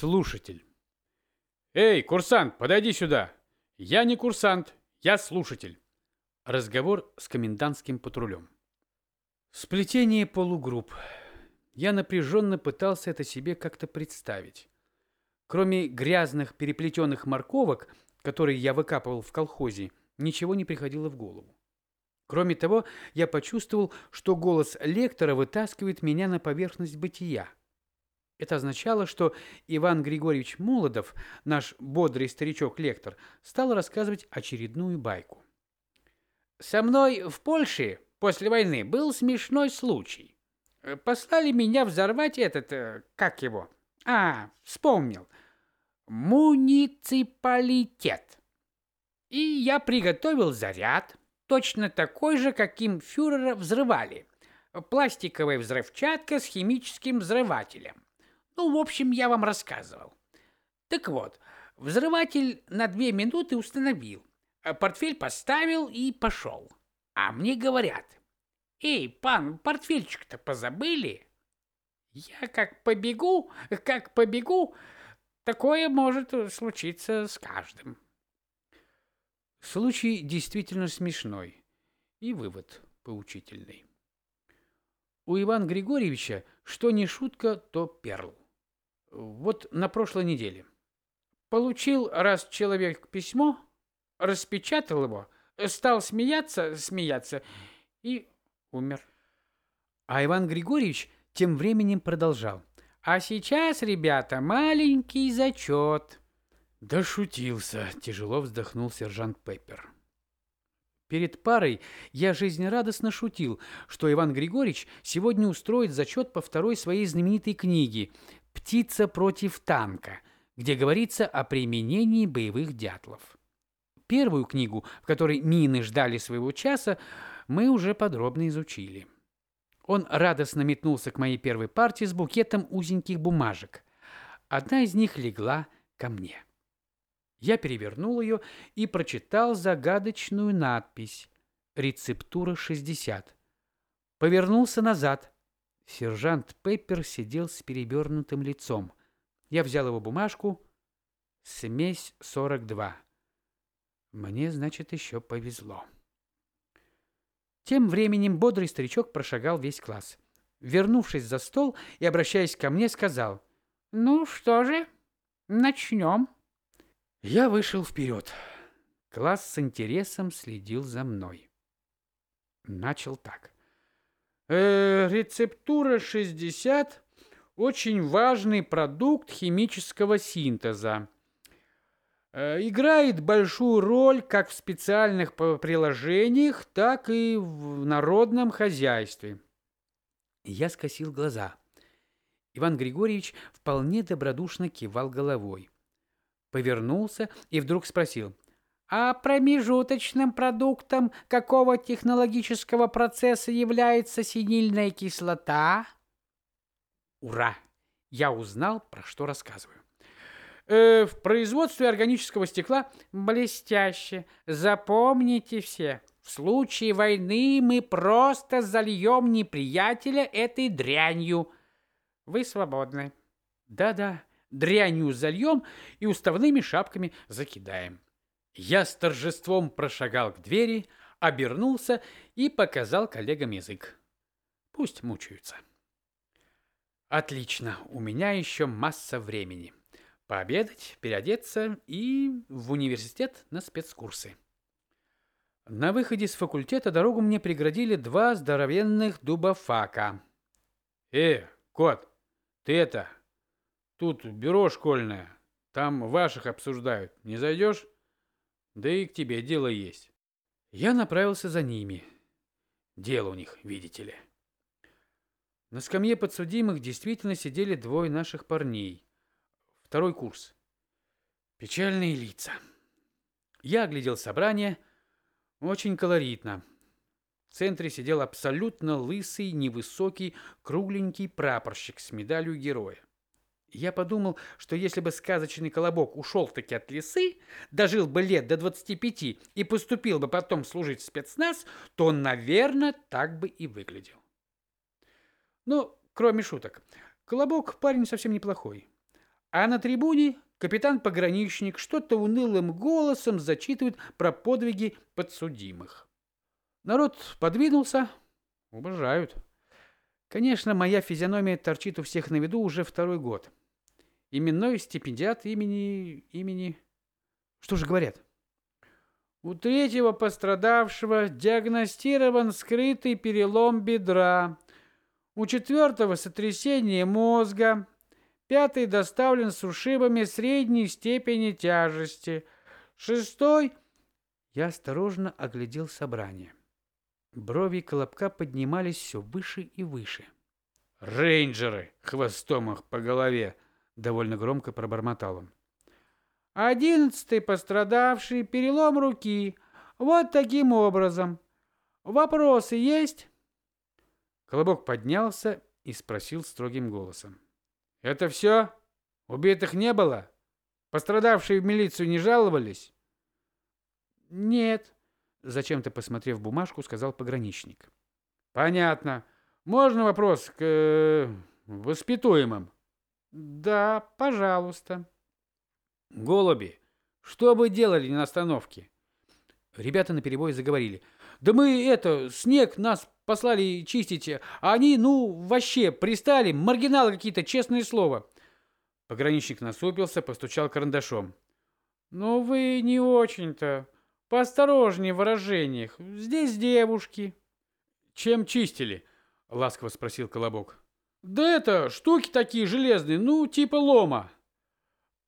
Слушатель. Эй, курсант, подойди сюда. Я не курсант, я слушатель. Разговор с комендантским патрулем. Сплетение полугрупп. Я напряженно пытался это себе как-то представить. Кроме грязных переплетенных морковок, которые я выкапывал в колхозе, ничего не приходило в голову. Кроме того, я почувствовал, что голос лектора вытаскивает меня на поверхность бытия. Это означало, что Иван Григорьевич Молодов, наш бодрый старичок-лектор, стал рассказывать очередную байку. «Со мной в Польше после войны был смешной случай. Послали меня взорвать этот... Э, как его? А, вспомнил. Муниципалитет. И я приготовил заряд, точно такой же, каким фюрера взрывали. Пластиковая взрывчатка с химическим взрывателем. Ну, в общем, я вам рассказывал. Так вот, взрыватель на две минуты установил, портфель поставил и пошел. А мне говорят, «Эй, пан, портфельчик-то позабыли?» Я как побегу, как побегу, такое может случиться с каждым. Случай действительно смешной и вывод поучительный. У Ивана Григорьевича что не шутка, то перл. Вот на прошлой неделе. Получил раз человек письмо, распечатал его, стал смеяться, смеяться и умер. А Иван Григорьевич тем временем продолжал. А сейчас, ребята, маленький зачет. Да шутился, тяжело вздохнул сержант Пеппер. Перед парой я жизнерадостно шутил, что Иван Григорьевич сегодня устроит зачет по второй своей знаменитой книге «Птица против танка», где говорится о применении боевых дятлов. Первую книгу, в которой мины ждали своего часа, мы уже подробно изучили. Он радостно метнулся к моей первой партии с букетом узеньких бумажек. Одна из них легла ко мне. Я перевернул ее и прочитал загадочную надпись «Рецептура 60». Повернулся назад. Сержант Пеппер сидел с перевернутым лицом. Я взял его бумажку. Смесь 42. Мне, значит, еще повезло. Тем временем бодрый старичок прошагал весь класс. Вернувшись за стол и обращаясь ко мне, сказал, «Ну что же, начнем». Я вышел вперед. Класс с интересом следил за мной. Начал так. Э, рецептура 60 – очень важный продукт химического синтеза. Э, играет большую роль как в специальных приложениях, так и в народном хозяйстве. Я скосил глаза. Иван Григорьевич вполне добродушно кивал головой повернулся и вдруг спросил, «А промежуточным продуктом какого технологического процесса является синильная кислота?» Ура! Я узнал, про что рассказываю. Э, в производстве органического стекла блестяще. Запомните все, в случае войны мы просто зальем неприятеля этой дрянью. Вы свободны. Да-да, дрянью зальем и уставными шапками закидаем. Я с торжеством прошагал к двери, обернулся и показал коллегам язык. Пусть мучаются. Отлично, у меня еще масса времени. Пообедать, переодеться и в университет на спецкурсы. На выходе с факультета дорогу мне преградили два здоровенных дубофака. «Э, кот, ты это, Тут бюро школьное. Там ваших обсуждают. Не зайдешь? Да и к тебе дело есть. Я направился за ними. Дело у них, видите ли. На скамье подсудимых действительно сидели двое наших парней. Второй курс. Печальные лица. Я оглядел собрание. Очень колоритно. В центре сидел абсолютно лысый, невысокий, кругленький прапорщик с медалью героя. Я подумал, что если бы сказочный колобок ушел-таки от лисы, дожил бы лет до 25 и поступил бы потом служить в спецназ, то он, наверное, так бы и выглядел. Ну, кроме шуток, колобок парень совсем неплохой. А на трибуне капитан-пограничник что-то унылым голосом зачитывает про подвиги подсудимых. Народ подвинулся, уважают. Конечно, моя физиономия торчит у всех на виду уже второй год. Именной стипендиат имени... имени... Что же говорят? У третьего пострадавшего диагностирован скрытый перелом бедра. У четвертого сотрясение мозга. Пятый доставлен с ушибами средней степени тяжести. Шестой... Я осторожно оглядел собрание. Брови Колобка поднимались все выше и выше. «Рейнджеры! Хвостом их по голове!» — довольно громко пробормотал он. Одиннадцатый пострадавший, перелом руки. Вот таким образом. Вопросы есть?» Колобок поднялся и спросил строгим голосом. «Это все? Убитых не было? Пострадавшие в милицию не жаловались?» «Нет», — зачем-то посмотрев бумажку, сказал пограничник. «Понятно. Можно вопрос к э, воспитуемым?» «Да, пожалуйста». Голуби, что вы делали на остановке? Ребята на перебой заговорили. Да мы это, снег нас послали чистить, а они, ну, вообще пристали, маргиналы какие-то, честное слово. Пограничник насупился, постучал карандашом. Ну вы не очень-то. Поосторожнее в выражениях. Здесь девушки. Чем чистили? Ласково спросил Колобок. Да это, штуки такие железные, ну, типа лома.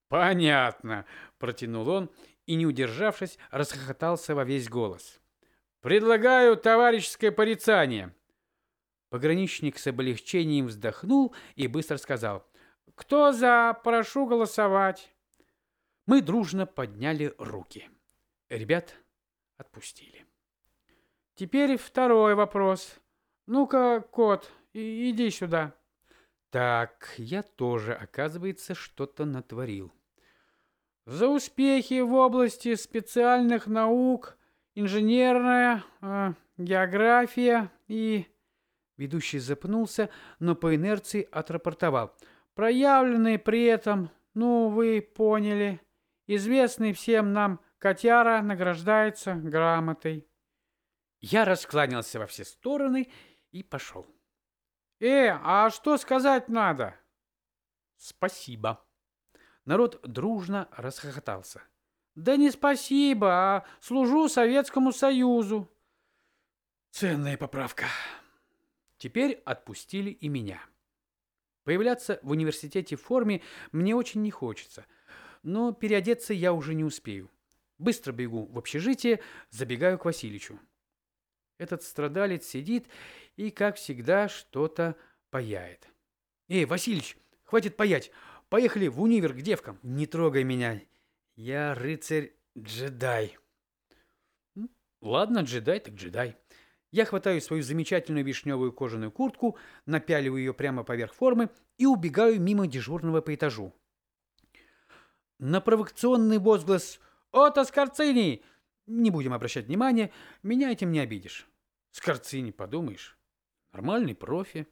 «Понятно», — протянул он и, не удержавшись, расхохотался во весь голос. «Предлагаю товарищеское порицание». Пограничник с облегчением вздохнул и быстро сказал. «Кто за? Прошу голосовать». Мы дружно подняли руки. Ребят отпустили. Теперь второй вопрос. Ну-ка, кот, иди сюда. Так, я тоже, оказывается, что-то натворил. За успехи в области специальных наук, инженерная, э, география и... Ведущий запнулся, но по инерции отрапортовал. Проявленные при этом, ну, вы поняли, известный всем нам котяра награждается грамотой. Я раскланялся во все стороны и пошел. «Э, а что сказать надо?» «Спасибо». Народ дружно расхохотался. «Да не спасибо, а служу Советскому Союзу». Ценная поправка. Теперь отпустили и меня. Появляться в университете в форме мне очень не хочется, но переодеться я уже не успею. Быстро бегу в общежитие, забегаю к Васильичу. Этот страдалец сидит и, как всегда, что-то паяет. «Эй, Васильич, хватит паять! Поехали в универ к девкам. Не трогай меня. Я рыцарь-джедай. Ладно, джедай так джедай. Я хватаю свою замечательную вишневую кожаную куртку, напяливаю ее прямо поверх формы и убегаю мимо дежурного по этажу. На провокационный возглас «Ото Скорцини!» Не будем обращать внимания, меня этим не обидишь. Скорцини, подумаешь, нормальный профи.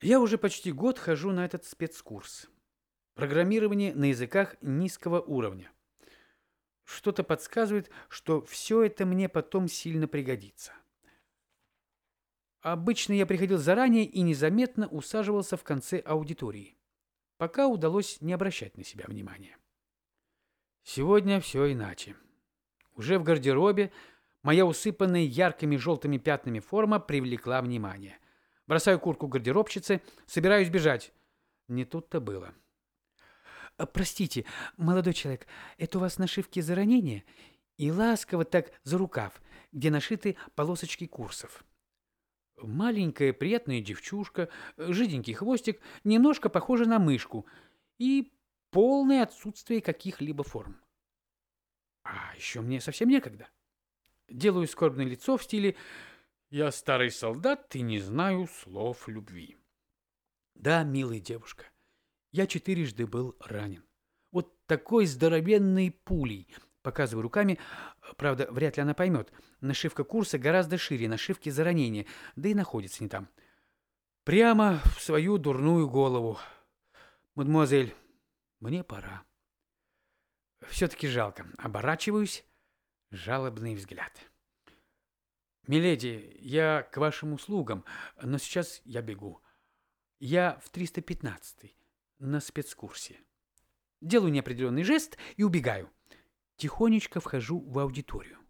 Я уже почти год хожу на этот спецкурс. Программирование на языках низкого уровня. Что-то подсказывает, что все это мне потом сильно пригодится. Обычно я приходил заранее и незаметно усаживался в конце аудитории, пока удалось не обращать на себя внимания. Сегодня все иначе. Уже в гардеробе моя усыпанная яркими желтыми пятнами форма привлекла внимание. Бросаю куртку гардеробщицы, собираюсь бежать. Не тут-то было. А, «Простите, молодой человек, это у вас нашивки за ранение?» И ласково так за рукав, где нашиты полосочки курсов. Маленькая приятная девчушка, жиденький хвостик, немножко похожа на мышку и полное отсутствие каких-либо форм. А еще мне совсем некогда. Делаю скорбное лицо в стиле «Я старый солдат и не знаю слов любви». Да, милая девушка, я четырежды был ранен. Вот такой здоровенной пулей. Показываю руками, правда, вряд ли она поймет. Нашивка курса гораздо шире нашивки за ранение, да и находится не там. Прямо в свою дурную голову. Мадемуазель, Мне пора. Все-таки жалко. Оборачиваюсь. Жалобный взгляд. «Миледи, я к вашим услугам, но сейчас я бегу. Я в 315 на спецкурсе. Делаю неопределенный жест и убегаю. Тихонечко вхожу в аудиторию.